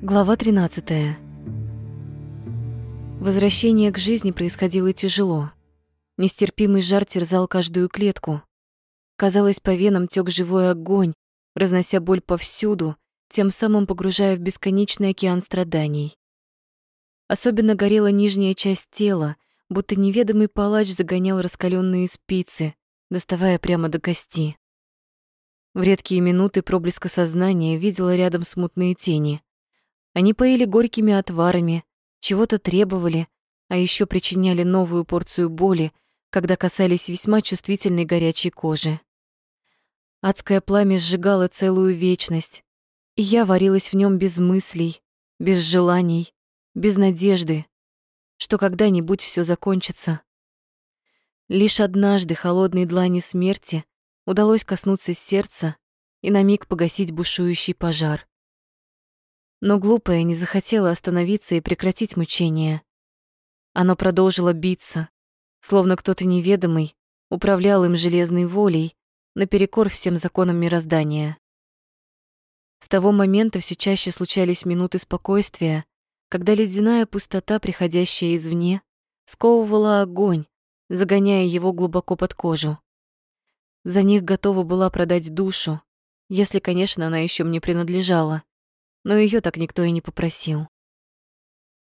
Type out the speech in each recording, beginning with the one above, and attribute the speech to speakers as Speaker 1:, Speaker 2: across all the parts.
Speaker 1: Глава 13. Возвращение к жизни происходило тяжело. Нестерпимый жар терзал каждую клетку. Казалось, по венам тёк живой огонь, разнося боль повсюду, тем самым погружая в бесконечный океан страданий. Особенно горела нижняя часть тела, будто неведомый палач загонял раскаленные спицы, доставая прямо до кости. В редкие минуты проблеска сознания видела рядом смутные тени. Они поили горькими отварами, чего-то требовали, а еще причиняли новую порцию боли, когда касались весьма чувствительной горячей кожи. Адское пламя сжигало целую вечность, и я варилась в нем без мыслей, без желаний, без надежды, что когда-нибудь все закончится. Лишь однажды холодной длани смерти удалось коснуться сердца и на миг погасить бушующий пожар. Но глупая не захотела остановиться и прекратить мучение. Оно продолжило биться, словно кто-то неведомый управлял им железной волей, наперекор всем законам мироздания. С того момента все чаще случались минуты спокойствия, когда ледяная пустота, приходящая извне, сковывала огонь, загоняя его глубоко под кожу. За них готова была продать душу, если, конечно, она еще мне принадлежала но ее так никто и не попросил.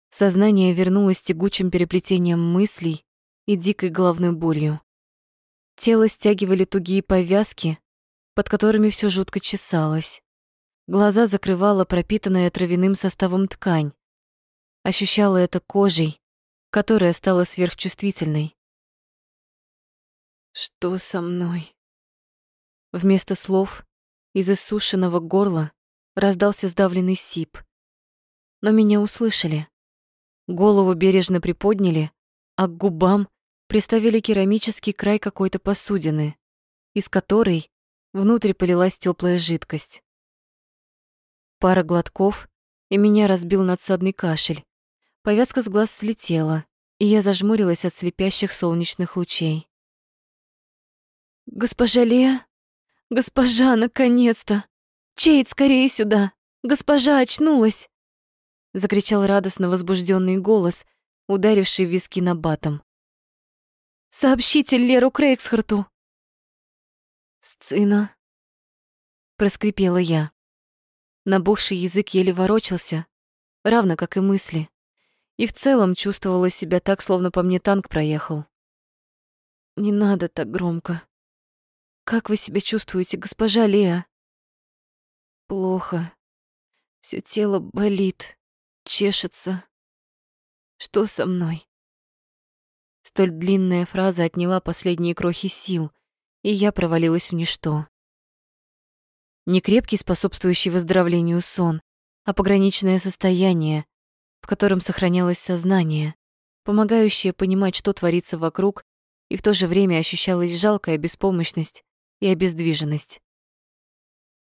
Speaker 1: Сознание вернулось тягучим переплетением мыслей и дикой головной болью. Тело стягивали тугие повязки, под которыми все жутко чесалось. Глаза закрывала пропитанная травяным составом ткань. Ощущала это кожей, которая стала сверхчувствительной. «Что со мной?» Вместо слов из иссушенного горла раздался сдавленный сип. Но меня услышали. Голову бережно приподняли, а к губам приставили керамический край какой-то посудины, из которой внутрь полилась теплая жидкость. Пара глотков, и меня разбил надсадный кашель. Повязка с глаз слетела, и я зажмурилась от слепящих солнечных лучей. «Госпожа Лея? Госпожа, наконец-то!» Чейд, скорее сюда! Госпожа очнулась!» Закричал радостно возбужденный голос, ударивший виски на батом. «Сообщите Леру Крейгсхарту!» «Сцена!» Проскрипела я. Набухший язык еле ворочался, равно как и мысли. И в целом чувствовала себя так, словно по мне танк проехал. «Не надо так громко. Как вы себя чувствуете, госпожа Леа?» Плохо. Все тело болит, чешется. Что со мной? Столь длинная фраза отняла последние крохи сил, и я провалилась в ничто. Не крепкий, способствующий выздоровлению сон, а пограничное состояние, в котором сохранялось сознание, помогающее понимать, что творится вокруг, и в то же время ощущалась жалкая беспомощность и обездвиженность.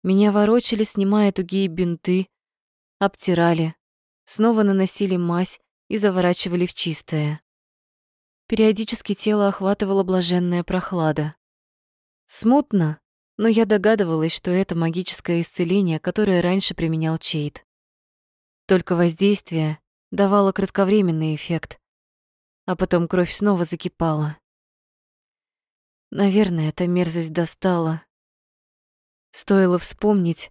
Speaker 1: Меня ворочали, снимая тугие бинты, обтирали, снова наносили мазь и заворачивали в чистое. Периодически тело охватывала блаженная прохлада. Смутно, но я догадывалась, что это магическое исцеление, которое раньше применял Чейд. Только воздействие давало кратковременный эффект, а потом кровь снова закипала. Наверное, эта мерзость достала, Стоило вспомнить,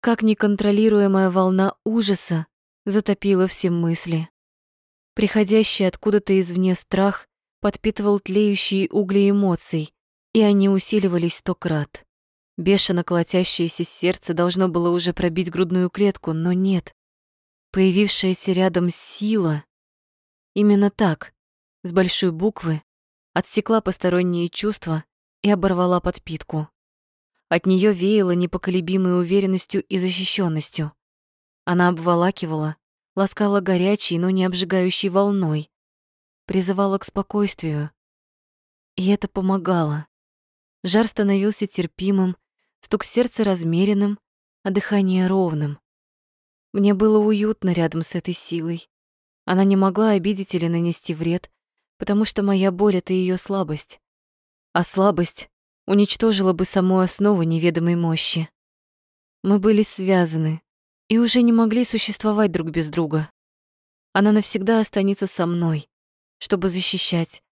Speaker 1: как неконтролируемая волна ужаса затопила все мысли. Приходящий откуда-то извне страх подпитывал тлеющие угли эмоций, и они усиливались сто крат. Бешено колотящееся сердце должно было уже пробить грудную клетку, но нет. Появившаяся рядом сила, именно так, с большой буквы, отсекла посторонние чувства и оборвала подпитку. От нее веяло непоколебимой уверенностью и защищенностью. Она обволакивала, ласкала горячей, но не обжигающей волной, призывала к спокойствию. И это помогало. Жар становился терпимым, стук сердца размеренным, а дыхание ровным. Мне было уютно рядом с этой силой. Она не могла обидеть или нанести вред, потому что моя боль — это ее слабость. А слабость уничтожила бы саму основу неведомой мощи. Мы были связаны, и уже не могли существовать друг без друга. Она навсегда останется со мной, чтобы защищать,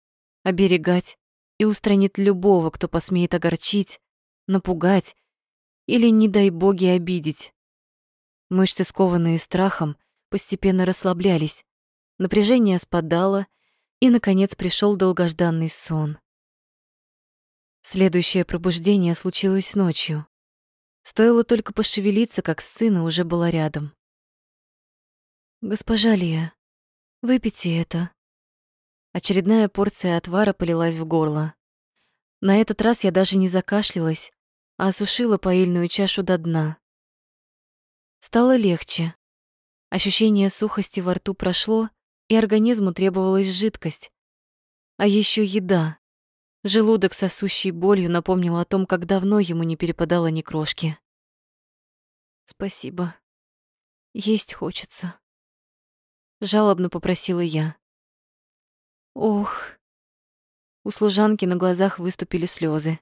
Speaker 1: оберегать и устранить любого, кто посмеет огорчить, напугать или, не дай боги, обидеть. Мышцы, скованные страхом, постепенно расслаблялись, напряжение спадало, и, наконец, пришел долгожданный сон. Следующее пробуждение случилось ночью. Стоило только пошевелиться, как сцена уже была рядом. «Госпожа Лия, выпейте это». Очередная порция отвара полилась в горло. На этот раз я даже не закашлялась, а осушила поильную чашу до дна. Стало легче. Ощущение сухости во рту прошло, и организму требовалась жидкость. А еще еда. Желудок, сосущий болью, напомнил о том, как давно ему не перепадало ни крошки. «Спасибо. Есть хочется». Жалобно попросила я. «Ох». У служанки на глазах выступили слезы.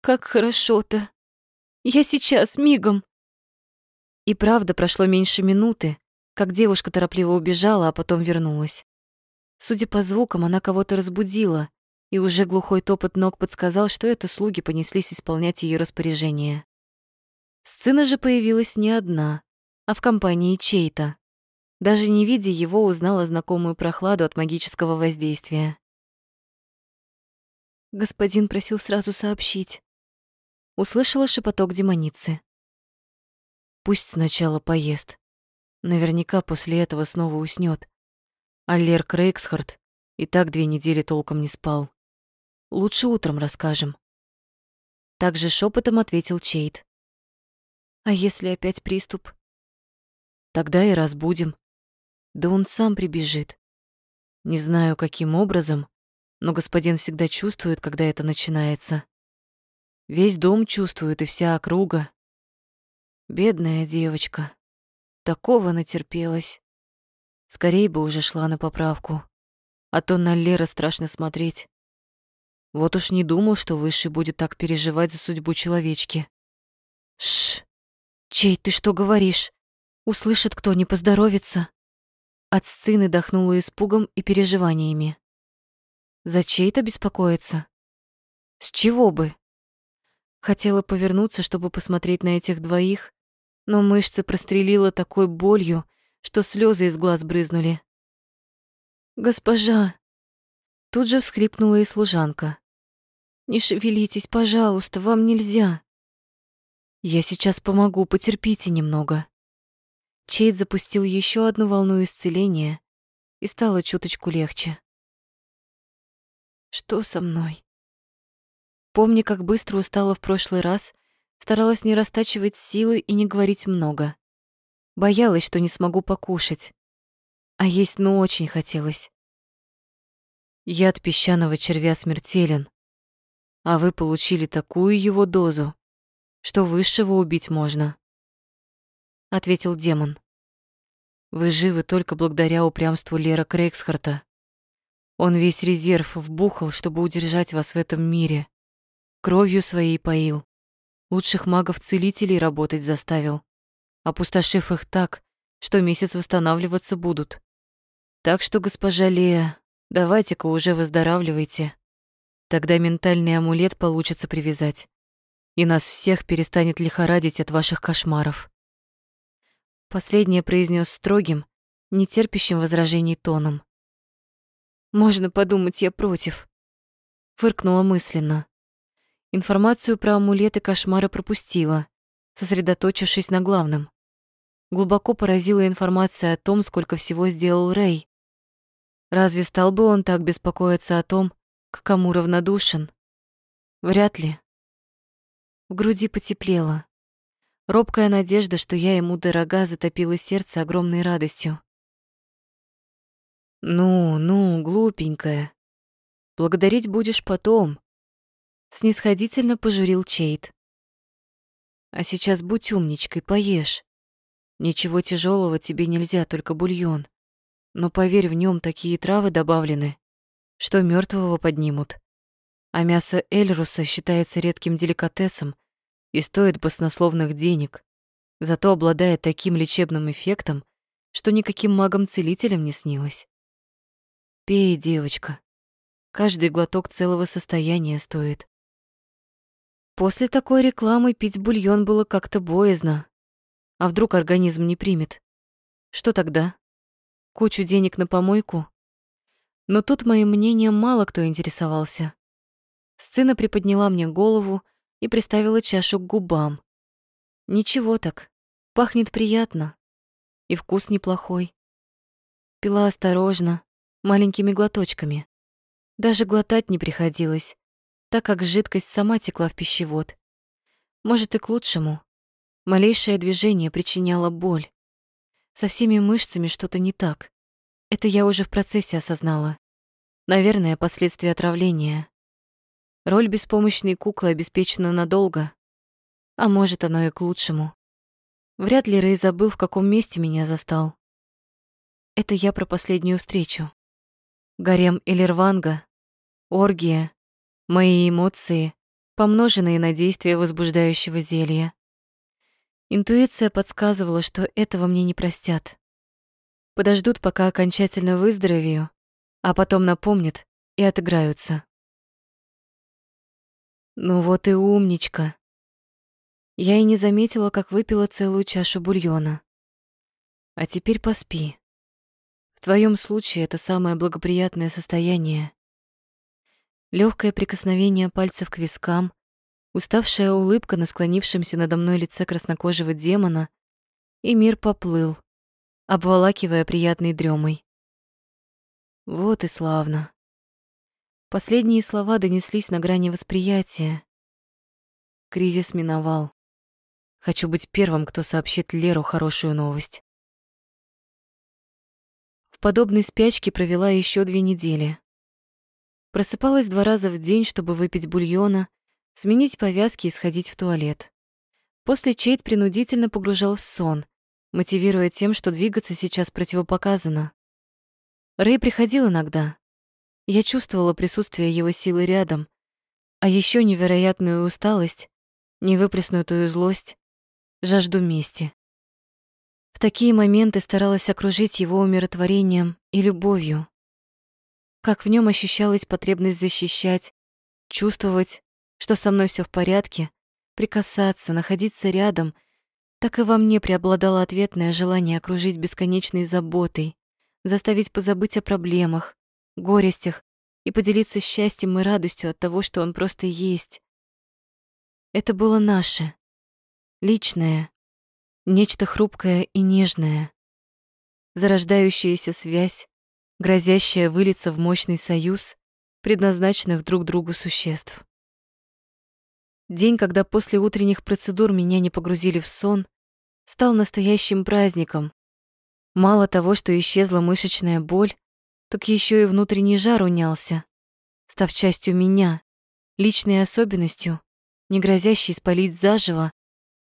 Speaker 1: «Как хорошо-то! Я сейчас, мигом!» И правда, прошло меньше минуты, как девушка торопливо убежала, а потом вернулась. Судя по звукам, она кого-то разбудила, и уже глухой топот ног подсказал, что это слуги понеслись исполнять ее распоряжение. Сцена же появилась не одна, а в компании чей-то. Даже не видя его, узнала знакомую прохладу от магического воздействия. Господин просил сразу сообщить. Услышала шепоток демоницы. Пусть сначала поест. Наверняка после этого снова уснет. А Лер Крейгсхард и так две недели толком не спал. Лучше утром расскажем. Также шепотом ответил Чейд. А если опять приступ? Тогда и разбудим. Да он сам прибежит. Не знаю, каким образом, но господин всегда чувствует, когда это начинается. Весь дом чувствует и вся округа. Бедная девочка. Такого натерпелась. Скорей бы уже шла на поправку. А то на Лера страшно смотреть. Вот уж не думал, что Высший будет так переживать за судьбу человечки. Шш! Чей, ты что говоришь? Услышит кто, не поздоровится. От сцены дохнула испугом и переживаниями. За чей-то беспокоиться? С чего бы? Хотела повернуться, чтобы посмотреть на этих двоих, но мышцы прострелила такой болью, что слезы из глаз брызнули. «Госпожа!» Тут же всхлипнула и служанка. Не шевелитесь, пожалуйста, вам нельзя. Я сейчас помогу, потерпите немного. Чейд запустил еще одну волну исцеления, и стало чуточку легче. Что со мной? Помни, как быстро устала в прошлый раз, старалась не растачивать силы и не говорить много. Боялась, что не смогу покушать. А есть ну очень хотелось. Яд песчаного червя смертелен а вы получили такую его дозу, что высшего убить можно», — ответил демон. «Вы живы только благодаря упрямству Лера Крейгсхарта. Он весь резерв вбухал, чтобы удержать вас в этом мире. Кровью своей поил. Лучших магов-целителей работать заставил, опустошив их так, что месяц восстанавливаться будут. Так что, госпожа Лея, давайте-ка уже выздоравливайте. Тогда ментальный амулет получится привязать, и нас всех перестанет лихорадить от ваших кошмаров. Последнее произнес строгим, нетерпящим возражений тоном. Можно подумать, я против. Фыркнула мысленно. Информацию про амулеты кошмара пропустила, сосредоточившись на главном. Глубоко поразила информация о том, сколько всего сделал Рэй. Разве стал бы он так беспокоиться о том, к кому равнодушен? Вряд ли. В груди потеплело. Робкая надежда, что я ему дорога, затопила сердце огромной радостью. «Ну, ну, глупенькая. Благодарить будешь потом», — снисходительно пожурил Чейд. «А сейчас будь умничкой, поешь. Ничего тяжелого тебе нельзя, только бульон. Но поверь, в нем такие травы добавлены, что мертвого поднимут. А мясо Эльруса считается редким деликатесом и стоит баснословных денег. зато обладает таким лечебным эффектом, что никаким магом-целителем не снилось. Пей, девочка. Каждый глоток целого состояния стоит. После такой рекламы пить бульон было как-то боязно. А вдруг организм не примет? Что тогда? Кучу денег на помойку? Но тут моим мнением мало кто интересовался. Сцена приподняла мне голову и приставила чашу к губам. Ничего так, пахнет приятно. И вкус неплохой. Пила осторожно, маленькими глоточками. Даже глотать не приходилось, так как жидкость сама текла в пищевод. Может, и к лучшему. Малейшее движение причиняло боль. Со всеми мышцами что-то не так. Это я уже в процессе осознала. Наверное, последствия отравления. Роль беспомощной куклы обеспечена надолго. А может, оно и к лучшему. Вряд ли Рэй забыл, в каком месте меня застал. Это я про последнюю встречу. Гарем Элирванга оргия, мои эмоции, помноженные на действие возбуждающего зелья. Интуиция подсказывала, что этого мне не простят. Подождут, пока окончательно выздоровею, а потом напомнят и отыграются. Ну вот и умничка. Я и не заметила, как выпила целую чашу бульона. А теперь поспи. В твоем случае это самое благоприятное состояние. Легкое прикосновение пальцев к вискам, уставшая улыбка на склонившемся надо мной лице краснокожего демона, и мир поплыл, обволакивая приятной дремой. Вот и славно. Последние слова донеслись на грани восприятия. Кризис миновал. Хочу быть первым, кто сообщит Леру хорошую новость. В подобной спячке провела еще две недели. Просыпалась два раза в день, чтобы выпить бульона, сменить повязки и сходить в туалет. После Чейд принудительно погружал в сон, мотивируя тем, что двигаться сейчас противопоказано. Рэй приходил иногда. Я чувствовала присутствие его силы рядом, а еще невероятную усталость, невыплеснутую злость, жажду мести. В такие моменты старалась окружить его умиротворением и любовью как в нем ощущалась потребность защищать, чувствовать, что со мной все в порядке, прикасаться, находиться рядом, так и во мне преобладало ответное желание окружить бесконечной заботой, заставить позабыть о проблемах, горестях и поделиться счастьем и радостью от того, что он просто есть. Это было наше, личное, нечто хрупкое и нежное, зарождающаяся связь, грозящая вылиться в мощный союз предназначенных друг другу существ. День, когда после утренних процедур меня не погрузили в сон, стал настоящим праздником. Мало того, что исчезла мышечная боль, так еще и внутренний жар унялся, став частью меня, личной особенностью, не грозящей спалить заживо,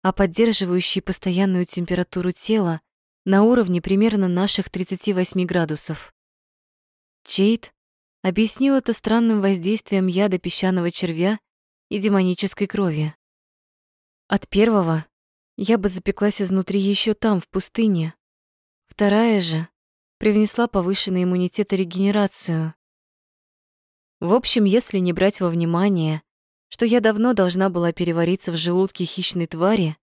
Speaker 1: а поддерживающей постоянную температуру тела на уровне примерно наших 38 градусов. Чейт объяснил это странным воздействием яда песчаного червя и демонической крови. От первого я бы запеклась изнутри еще там, в пустыне. Вторая же привнесла повышенный иммунитет и регенерацию. В общем, если не брать во внимание, что я давно должна была перевариться в желудке хищной твари,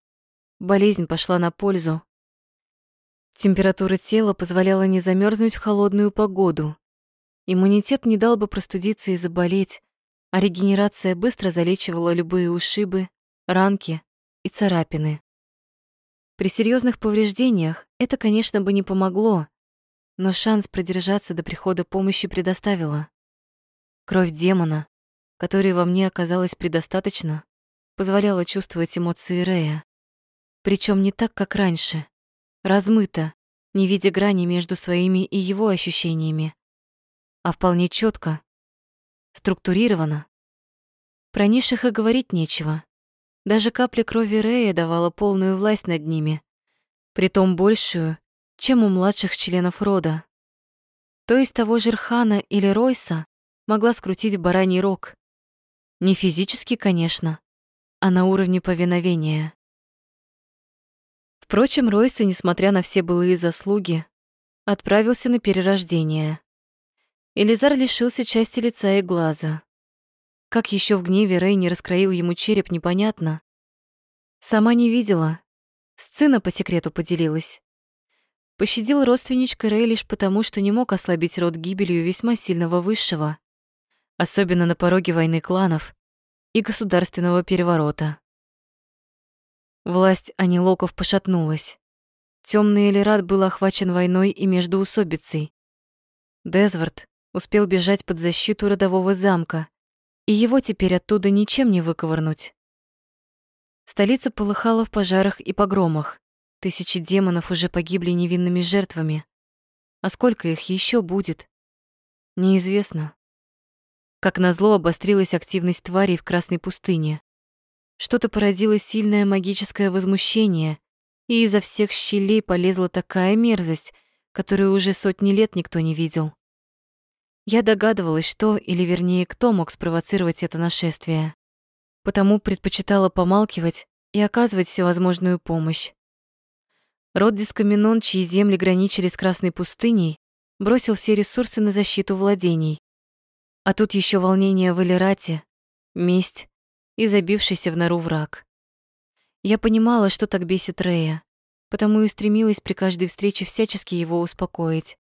Speaker 1: болезнь пошла на пользу. Температура тела позволяла не замерзнуть в холодную погоду. Иммунитет не дал бы простудиться и заболеть, а регенерация быстро залечивала любые ушибы, ранки и царапины. При серьезных повреждениях это, конечно, бы не помогло, но шанс продержаться до прихода помощи предоставила. Кровь демона, которой во мне оказалось предостаточно, позволяла чувствовать эмоции Рея. Причем не так, как раньше, размыто, не видя грани между своими и его ощущениями а вполне четко, структурировано. Про низших и говорить нечего. Даже капля крови Рея давала полную власть над ними, притом большую, чем у младших членов рода. То есть того же Рхана или Ройса могла скрутить бараний рог. Не физически, конечно, а на уровне повиновения. Впрочем, Ройса, несмотря на все былые заслуги, отправился на перерождение. Элизар лишился части лица и глаза. Как еще в гневе Рэй не раскроил ему череп, непонятно. Сама не видела. Сцена по секрету поделилась. Пощадил родственничка Рэй лишь потому, что не мог ослабить род гибелью весьма сильного высшего, особенно на пороге войны кланов и государственного переворота. Власть Анилоков пошатнулась. Темный Элират был охвачен войной и междоусобицей. Дезвард успел бежать под защиту родового замка, и его теперь оттуда ничем не выковырнуть. Столица полыхала в пожарах и погромах. Тысячи демонов уже погибли невинными жертвами. А сколько их еще будет? Неизвестно. Как назло обострилась активность тварей в Красной пустыне. Что-то породило сильное магическое возмущение, и изо всех щелей полезла такая мерзость, которую уже сотни лет никто не видел. Я догадывалась, что, или вернее, кто мог спровоцировать это нашествие. Потому предпочитала помалкивать и оказывать всевозможную помощь. Род Дискаминон, чьи земли граничили с Красной пустыней, бросил все ресурсы на защиту владений. А тут еще волнение в Элирате, месть и забившийся в нору враг. Я понимала, что так бесит Рея, потому и стремилась при каждой встрече всячески его успокоить.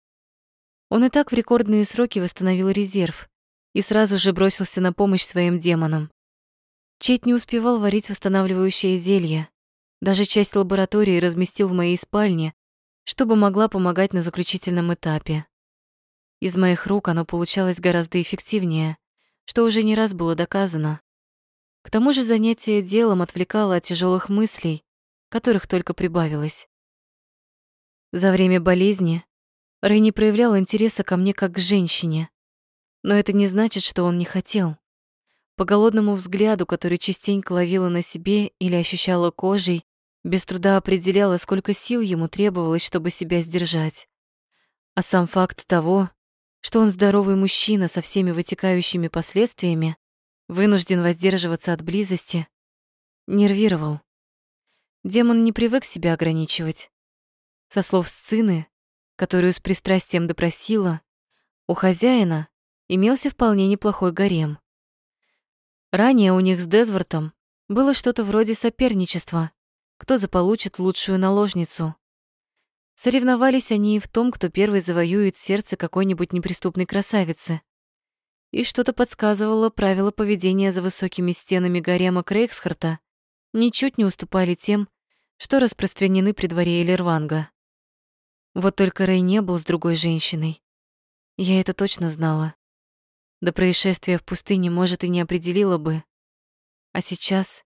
Speaker 1: Он и так в рекордные сроки восстановил резерв и сразу же бросился на помощь своим демонам. Чейт не успевал варить восстанавливающее зелье. Даже часть лаборатории разместил в моей спальне, чтобы могла помогать на заключительном этапе. Из моих рук оно получалось гораздо эффективнее, что уже не раз было доказано. К тому же занятие делом отвлекало от тяжелых мыслей, которых только прибавилось. За время болезни Рэй не проявлял интереса ко мне как к женщине, но это не значит, что он не хотел. По голодному взгляду, который частенько ловила на себе или ощущала кожей, без труда определяла, сколько сил ему требовалось, чтобы себя сдержать. А сам факт того, что он здоровый мужчина со всеми вытекающими последствиями, вынужден воздерживаться от близости, нервировал. Демон не привык себя ограничивать. Со слов Сцины, которую с пристрастием допросила, у хозяина имелся вполне неплохой гарем. Ранее у них с Дезвортом было что-то вроде соперничества, кто заполучит лучшую наложницу. Соревновались они и в том, кто первый завоюет сердце какой-нибудь неприступной красавицы и что-то подсказывало правила поведения за высокими стенами гарема Крейгсхарта ничуть не уступали тем, что распространены при дворе Элерванга. Вот только Рэй не был с другой женщиной. Я это точно знала. До происшествия в пустыне, может, и не определила бы. А сейчас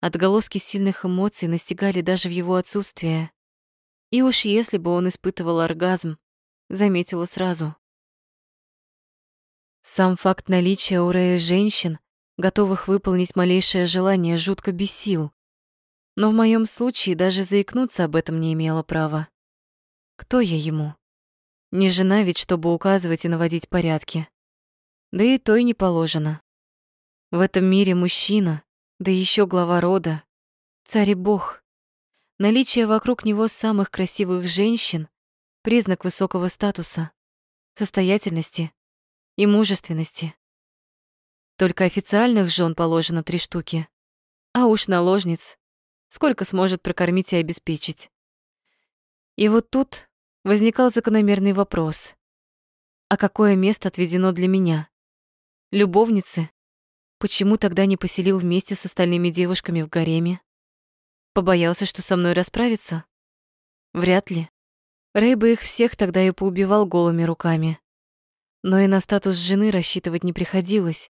Speaker 1: отголоски сильных эмоций настигали даже в его отсутствие. И уж если бы он испытывал оргазм, заметила сразу. Сам факт наличия у Рэя женщин, готовых выполнить малейшее желание, жутко бесил. Но в моем случае даже заикнуться об этом не имела права. Кто я ему? Не жена ведь, чтобы указывать и наводить порядки. Да и то и не положено. В этом мире мужчина, да еще глава рода, царь и бог. Наличие вокруг него самых красивых женщин — признак высокого статуса, состоятельности и мужественности. Только официальных жен положено три штуки, а уж наложниц сколько сможет прокормить и обеспечить. И вот тут возникал закономерный вопрос. А какое место отведено для меня? Любовницы? Почему тогда не поселил вместе с остальными девушками в гареме? Побоялся, что со мной расправится? Вряд ли. Рэй бы их всех тогда и поубивал голыми руками. Но и на статус жены рассчитывать не приходилось.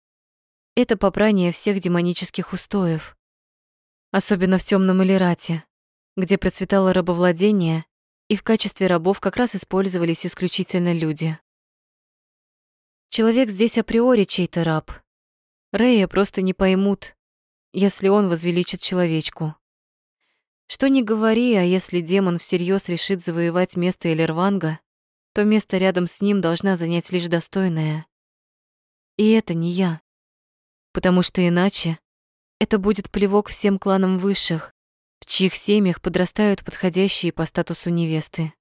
Speaker 1: Это попрание всех демонических устоев. Особенно в темном Элирате, где процветало рабовладение, и в качестве рабов как раз использовались исключительно люди. Человек здесь априори чей-то раб. Рэя просто не поймут, если он возвеличит человечку. Что ни говори, а если демон всерьез решит завоевать место Элерванга, то место рядом с ним должна занять лишь достойная. И это не я. Потому что иначе это будет плевок всем кланам высших, в чьих семьях подрастают подходящие по статусу невесты.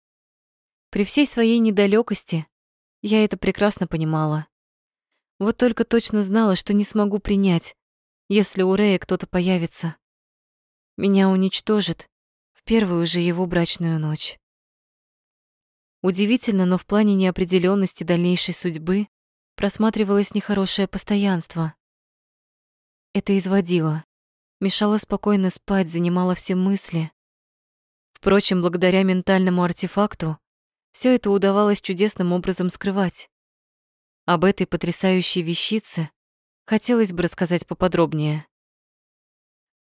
Speaker 1: При всей своей недалекости я это прекрасно понимала. Вот только точно знала, что не смогу принять, если у Рэя кто-то появится. Меня уничтожит в первую же его брачную ночь. Удивительно, но в плане неопределенности дальнейшей судьбы просматривалось нехорошее постоянство. Это изводило, мешало спокойно спать, занимало все мысли. Впрочем, благодаря ментальному артефакту все это удавалось чудесным образом скрывать. Об этой потрясающей вещице хотелось бы рассказать поподробнее.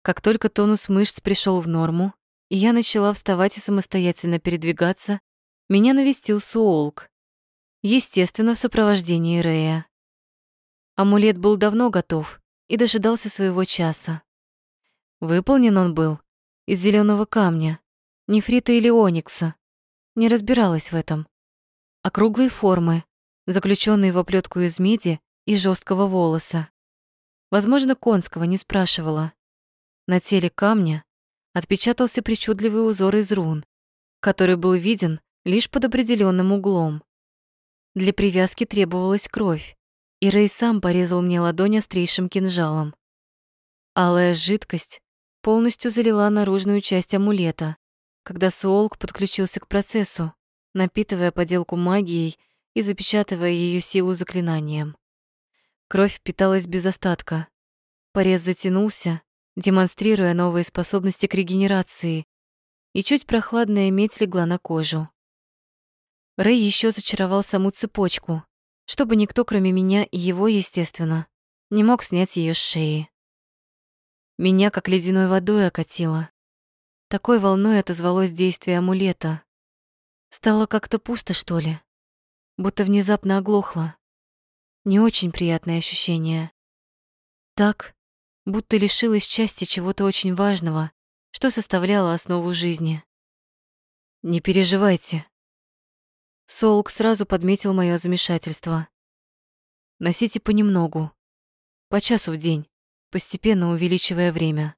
Speaker 1: Как только тонус мышц пришел в норму, и я начала вставать и самостоятельно передвигаться, меня навестил Суолк. Естественно, в сопровождении Рея. Амулет был давно готов и дожидался своего часа. Выполнен он был из зеленого камня, нефрита или оникса. Не разбиралась в этом. Округлой формы, заключенные в оплетку из меди и жесткого волоса. Возможно, конского не спрашивала. На теле камня отпечатался причудливый узор из рун, который был виден лишь под определенным углом. Для привязки требовалась кровь, и Рэй сам порезал мне ладонь острейшим кинжалом. Алая жидкость полностью залила наружную часть амулета, когда Суолк подключился к процессу, напитывая поделку магией и запечатывая ее силу заклинанием. Кровь впиталась без остатка. Порез затянулся, демонстрируя новые способности к регенерации, и чуть прохладная медь легла на кожу. Рэй еще зачаровал саму цепочку, чтобы никто, кроме меня и его, естественно, не мог снять ее с шеи. Меня как ледяной водой окатило. Такой волной отозвалось действие амулета. Стало как-то пусто, что ли. Будто внезапно оглохло. Не очень приятное ощущение. Так, будто лишилась части чего-то очень важного, что составляло основу жизни. «Не переживайте». Солк сразу подметил мое замешательство. «Носите понемногу, по часу в день постепенно увеличивая время.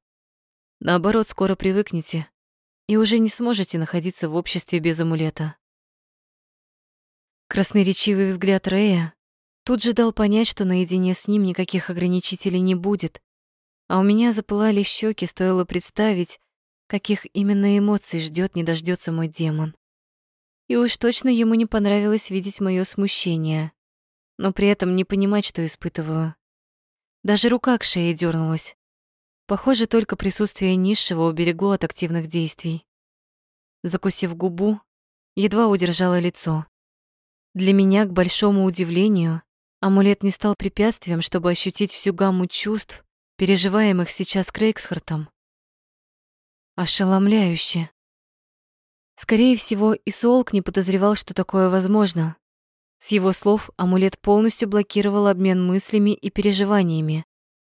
Speaker 1: Наоборот, скоро привыкнете и уже не сможете находиться в обществе без амулета. Красноречивый взгляд Рэя тут же дал понять, что наедине с ним никаких ограничителей не будет, а у меня запылали щеки, стоило представить, каких именно эмоций ждет, не дождется мой демон. И уж точно ему не понравилось видеть мое смущение, но при этом не понимать, что испытываю. Даже рука к шее дернулась. Похоже, только присутствие низшего уберегло от активных действий. Закусив губу, едва удержала лицо. Для меня, к большому удивлению, амулет не стал препятствием, чтобы ощутить всю гамму чувств, переживаемых сейчас Крейгсхартом. Ошеломляюще. Скорее всего, и Солк не подозревал, что такое возможно, с его слов, амулет полностью блокировал обмен мыслями и переживаниями,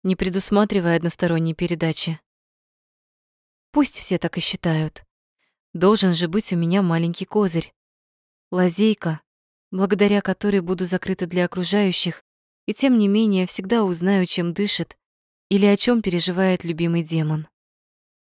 Speaker 1: не предусматривая односторонней передачи. Пусть все так и считают. Должен же быть у меня маленький козырь. Лазейка, благодаря которой буду закрыта для окружающих, и тем не менее всегда узнаю, чем дышит или о чем переживает любимый демон.